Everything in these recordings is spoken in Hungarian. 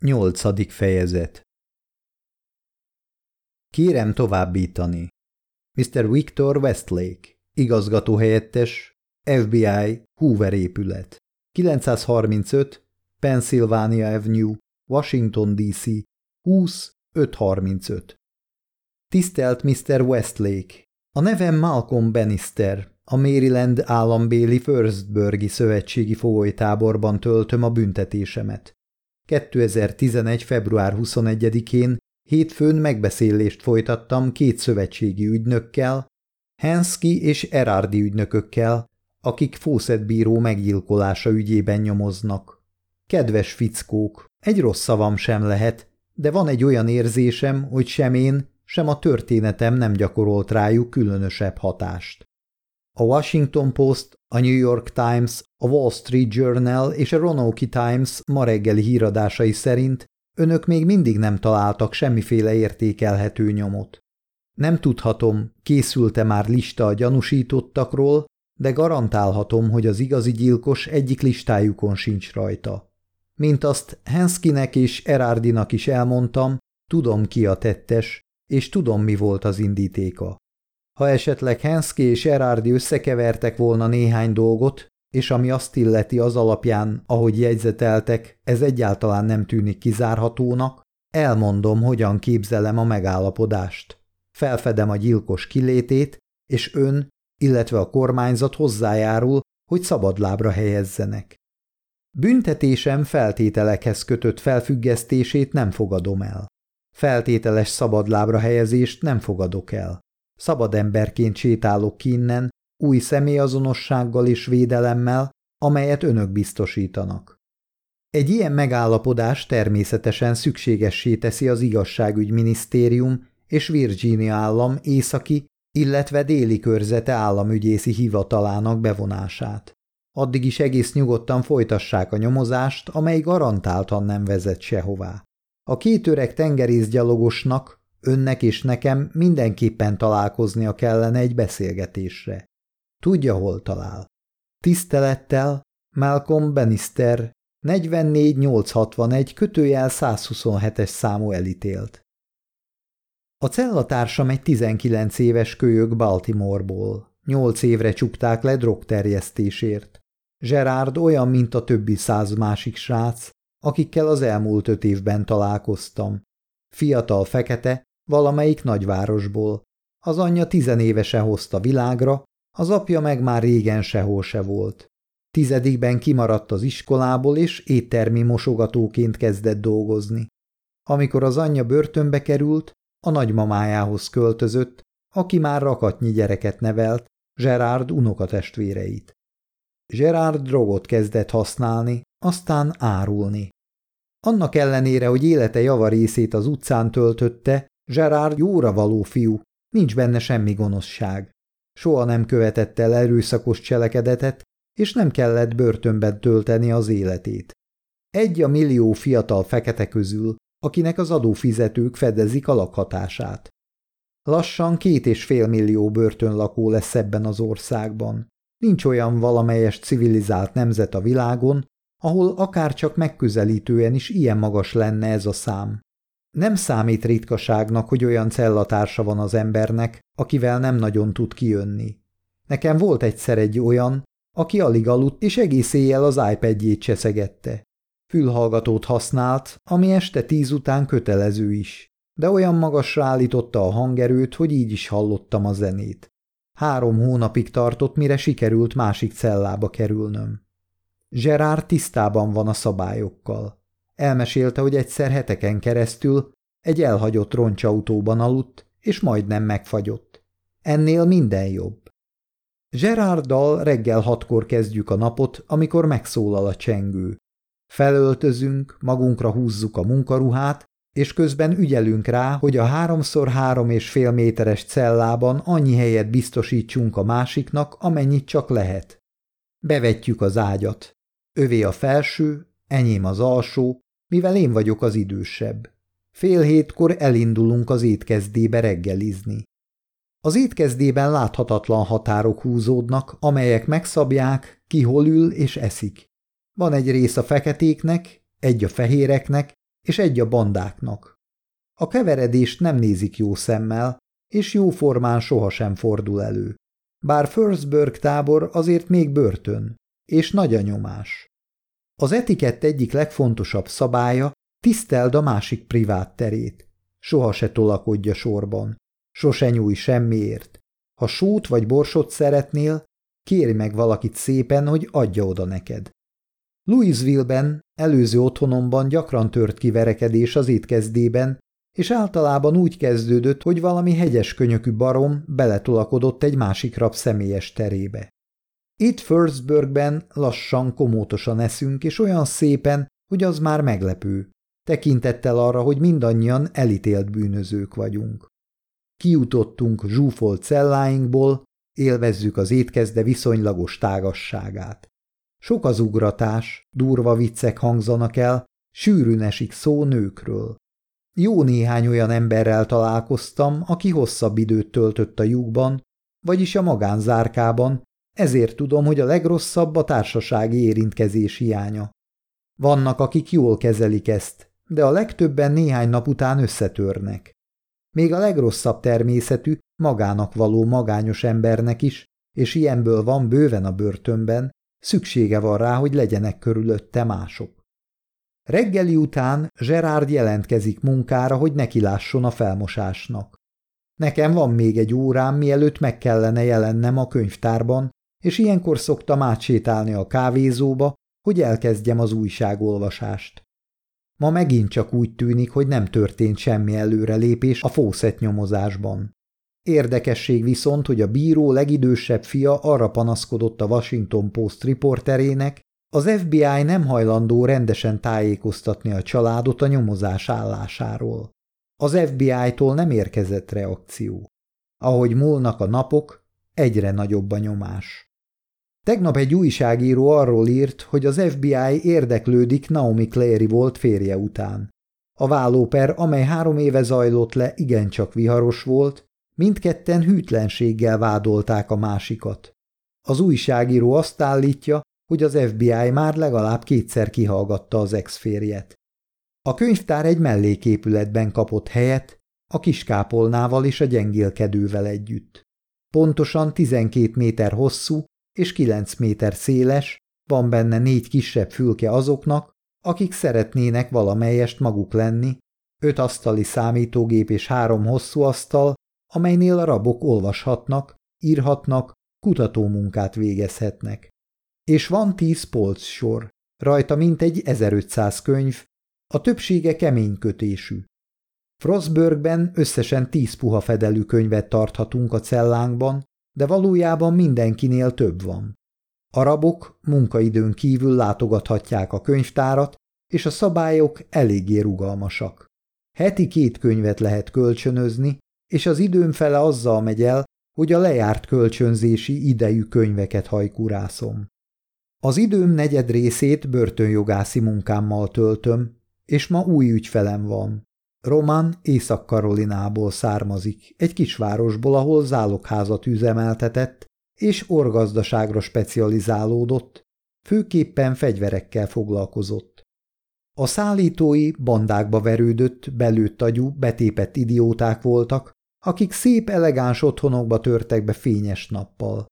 Nyolcadik fejezet Kérem továbbítani. Mr. Victor Westlake, igazgatóhelyettes, FBI, Hoover épület. 935, Pennsylvania Avenue, Washington D.C. 20535. Tisztelt Mr. Westlake! A nevem Malcolm Bannister, a Maryland állambéli Firstburgi szövetségi fogolytáborban töltöm a büntetésemet. 2011. február 21-én hétfőn megbeszélést folytattam két szövetségi ügynökkel, Hensky és Erardi ügynökökkel, akik Fawcett bíró meggyilkolása ügyében nyomoznak. Kedves fickók, egy rossz szavam sem lehet, de van egy olyan érzésem, hogy sem én, sem a történetem nem gyakorolt rájuk különösebb hatást. A Washington Post, a New York Times, a Wall Street Journal és a Roanoke Times ma reggeli híradásai szerint önök még mindig nem találtak semmiféle értékelhető nyomot. Nem tudhatom, készült-e már lista a gyanúsítottakról, de garantálhatom, hogy az igazi gyilkos egyik listájukon sincs rajta. Mint azt Henskinek és Erardinak is elmondtam, tudom ki a tettes, és tudom mi volt az indítéka. Ha esetleg Henszki és Erárdi összekevertek volna néhány dolgot, és ami azt illeti az alapján, ahogy jegyzeteltek, ez egyáltalán nem tűnik kizárhatónak, elmondom, hogyan képzelem a megállapodást. Felfedem a gyilkos kilétét, és ön, illetve a kormányzat hozzájárul, hogy szabadlábra helyezzenek. Büntetésem feltételekhez kötött felfüggesztését nem fogadom el. Feltételes szabadlábra helyezést nem fogadok el. Szabad emberként sétálok ki innen, új személyazonossággal és védelemmel, amelyet önök biztosítanak. Egy ilyen megállapodás természetesen szükségessé teszi az igazságügyminisztérium és Virginia állam északi, illetve déli körzete államügyészi hivatalának bevonását. Addig is egész nyugodtan folytassák a nyomozást, amely garantáltan nem vezet sehová. A két öreg tengerészgyalogosnak, önnek és nekem mindenképpen találkoznia kellene egy beszélgetésre. Tudja, hol talál. Tisztelettel Malcolm Bannister 44861 kötőjel 127-es számú elítélt. A cellatársam egy 19 éves kölyök Baltimoreból. Nyolc évre csukták le drogterjesztésért. Gerard olyan, mint a többi száz másik srác, akikkel az elmúlt öt évben találkoztam. Fiatal fekete, valamelyik nagyvárosból. Az anyja tizenévesen hozta világra, az apja meg már régen sehol se volt. Tizedikben kimaradt az iskolából, és éttermi mosogatóként kezdett dolgozni. Amikor az anyja börtönbe került, a nagymamájához költözött, aki már rakatnyi gyereket nevelt, Gerard unokatestvéreit. Gerard drogot kezdett használni, aztán árulni. Annak ellenére, hogy élete javarészét az utcán töltötte, Gerard jóra való fiú, nincs benne semmi gonoszság. Soha nem követett el erőszakos cselekedetet, és nem kellett börtönben tölteni az életét. Egy a millió fiatal fekete közül, akinek az adófizetők fedezik a lakhatását. Lassan két és fél millió börtönlakó lesz ebben az országban. Nincs olyan valamelyes civilizált nemzet a világon, ahol akár csak megközelítően is ilyen magas lenne ez a szám. Nem számít ritkaságnak, hogy olyan cellatársa van az embernek, akivel nem nagyon tud kijönni. Nekem volt egyszer egy olyan, aki alig aludt, és egész éjjel az iPad-jét cseszegette. Fülhallgatót használt, ami este tíz után kötelező is, de olyan magasra állította a hangerőt, hogy így is hallottam a zenét. Három hónapig tartott, mire sikerült másik cellába kerülnöm. Gerard tisztában van a szabályokkal. Elmesélte, hogy egyszer heteken keresztül egy elhagyott roncsautóban aludt, és majdnem megfagyott. Ennél minden jobb. Gerarddal reggel hatkor kezdjük a napot, amikor megszólal a csengő. Felöltözünk, magunkra húzzuk a munkaruhát, és közben ügyelünk rá, hogy a háromszor három és fél méteres cellában annyi helyet biztosítsunk a másiknak, amennyit csak lehet. Bevetjük az ágyat. Övé a felső, enyém az alsó, mivel én vagyok az idősebb. Fél hétkor elindulunk az étkezdébe reggelizni. Az étkezdében láthatatlan határok húzódnak, amelyek megszabják, ki hol ül és eszik. Van egy rész a feketéknek, egy a fehéreknek, és egy a bandáknak. A keveredést nem nézik jó szemmel, és jó formán sohasem fordul elő. Bár Firstburg tábor azért még börtön, és nagy a nyomás. Az etikett egyik legfontosabb szabálya tiszteld a másik privát terét. Soha se tolakodja sorban. Sose nyúj semmiért. Ha sót vagy borsot szeretnél, kérj meg valakit szépen, hogy adja oda neked. Louisville-ben, előző otthonomban gyakran tört ki verekedés az étkezdében, és általában úgy kezdődött, hogy valami hegyes könyökű barom beletolakodott egy másik rab személyes terébe. Itt Firstburgben lassan, komótosan eszünk, és olyan szépen, hogy az már meglepő, tekintettel arra, hogy mindannyian elítélt bűnözők vagyunk. Kijutottunk zsúfolt celláinkból, élvezzük az étkezde viszonylagos tágasságát. Sok az ugratás, durva viccek hangzanak el, sűrűn esik szó nőkről. Jó néhány olyan emberrel találkoztam, aki hosszabb időt töltött a lyukban, vagyis a magánzárkában, ezért tudom, hogy a legrosszabb a társasági érintkezés hiánya. Vannak, akik jól kezelik ezt, de a legtöbben néhány nap után összetörnek. Még a legrosszabb természetű, magának való magányos embernek is, és ilyenből van bőven a börtönben, szüksége van rá, hogy legyenek körülötte mások. Reggeli után Gerard jelentkezik munkára, hogy nekilásson a felmosásnak. Nekem van még egy órám, mielőtt meg kellene jelennem a könyvtárban, és ilyenkor szoktam átsétálni a kávézóba, hogy elkezdjem az újságolvasást. Ma megint csak úgy tűnik, hogy nem történt semmi előrelépés a fószet nyomozásban. Érdekesség viszont, hogy a bíró legidősebb fia arra panaszkodott a Washington Post riporterének, az FBI nem hajlandó rendesen tájékoztatni a családot a nyomozás állásáról. Az FBI-tól nem érkezett reakció. Ahogy múlnak a napok, egyre nagyobb a nyomás. Tegnap egy újságíró arról írt, hogy az FBI érdeklődik Naomi Clary volt férje után. A vállóper, amely három éve zajlott le, igencsak viharos volt, mindketten hűtlenséggel vádolták a másikat. Az újságíró azt állítja, hogy az FBI már legalább kétszer kihallgatta az ex-férjet. A könyvtár egy melléképületben kapott helyet, a kiskápolnával és a gyengélkedővel együtt. Pontosan 12 méter hosszú és 9 méter széles, van benne négy kisebb fülke azoknak, akik szeretnének valamelyest maguk lenni, öt asztali számítógép és három hosszú asztal, amelynél a rabok olvashatnak, írhatnak, kutatómunkát végezhetnek. És van tíz polcsor, rajta mintegy 1500 könyv, a többsége kemény kötésű. Frostburgben összesen tíz puha fedelű könyvet tarthatunk a cellánkban, de valójában mindenkinél több van. Arabok munkaidőn kívül látogathatják a könyvtárat, és a szabályok eléggé rugalmasak. Heti két könyvet lehet kölcsönözni, és az időm fele azzal megy el, hogy a lejárt kölcsönzési idejű könyveket hajkurászom. Az időm negyed részét börtönjogászi munkámmal töltöm, és ma új ügyfelem van. Roman Észak-Karolinából származik, egy kisvárosból, ahol zálogházat üzemeltetett, és orgazdaságra specializálódott, főképpen fegyverekkel foglalkozott. A szállítói bandákba verődött, belőtt agyú, betépett idióták voltak, akik szép elegáns otthonokba törtek be fényes nappal.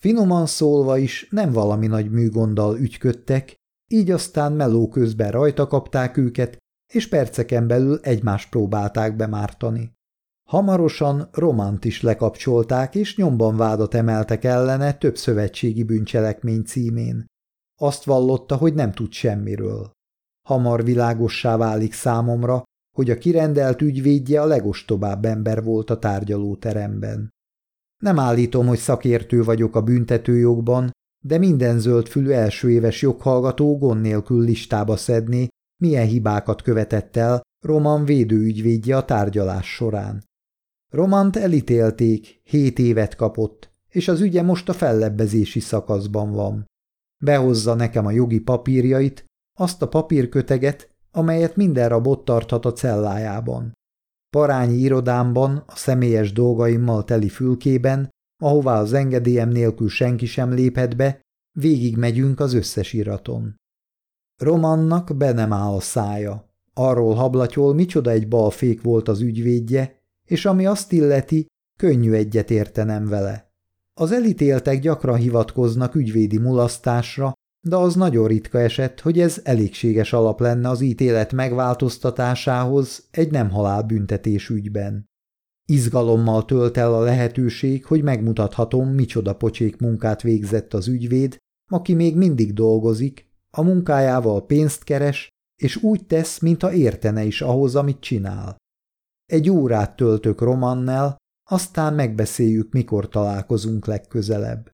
Finoman szólva is nem valami nagy műgonddal ügyködtek, így aztán meló közben rajta kapták őket, és perceken belül egymást próbálták bemártani. Hamarosan Romant is lekapcsolták, és nyomban vádat emeltek ellene több szövetségi bűncselekmény címén. Azt vallotta, hogy nem tud semmiről. Hamar világossá válik számomra, hogy a kirendelt ügyvédje a legostobább ember volt a tárgyalóteremben. Nem állítom, hogy szakértő vagyok a büntetőjogban, de minden zöldfülű első éves joghallgató gond nélkül listába szedné, milyen hibákat követett el Roman védőügyvédje a tárgyalás során. Romant elítélték, hét évet kapott, és az ügye most a fellebbezési szakaszban van. Behozza nekem a jogi papírjait, azt a papírköteget, amelyet minden rabot tarthat a cellájában. Parányi irodámban, a személyes dolgaimmal teli fülkében, ahová az engedélyem nélkül senki sem léphet be, végig megyünk az összes iraton. Romannak be nem áll a szája. Arról hablatyol, micsoda egy balfék volt az ügyvédje, és ami azt illeti, könnyű egyet értenem vele. Az elítéltek gyakran hivatkoznak ügyvédi mulasztásra, de az nagyon ritka eset, hogy ez elégséges alap lenne az ítélet megváltoztatásához egy nem halálbüntetés ügyben. Izgalommal tölt el a lehetőség, hogy megmutathatom, micsoda pocsék munkát végzett az ügyvéd, aki még mindig dolgozik, a munkájával pénzt keres, és úgy tesz, mintha értene is ahhoz, amit csinál. Egy órát töltök Romannel, aztán megbeszéljük, mikor találkozunk legközelebb.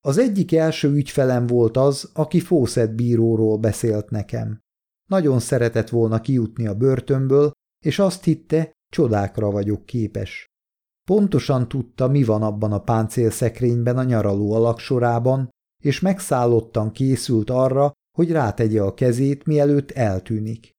Az egyik első ügyfelem volt az, aki Fawcett bíróról beszélt nekem. Nagyon szeretett volna kijutni a börtönből, és azt hitte, csodákra vagyok képes. Pontosan tudta, mi van abban a páncélszekrényben a nyaraló alaksorában, és megszállottan készült arra, hogy rátegye a kezét, mielőtt eltűnik.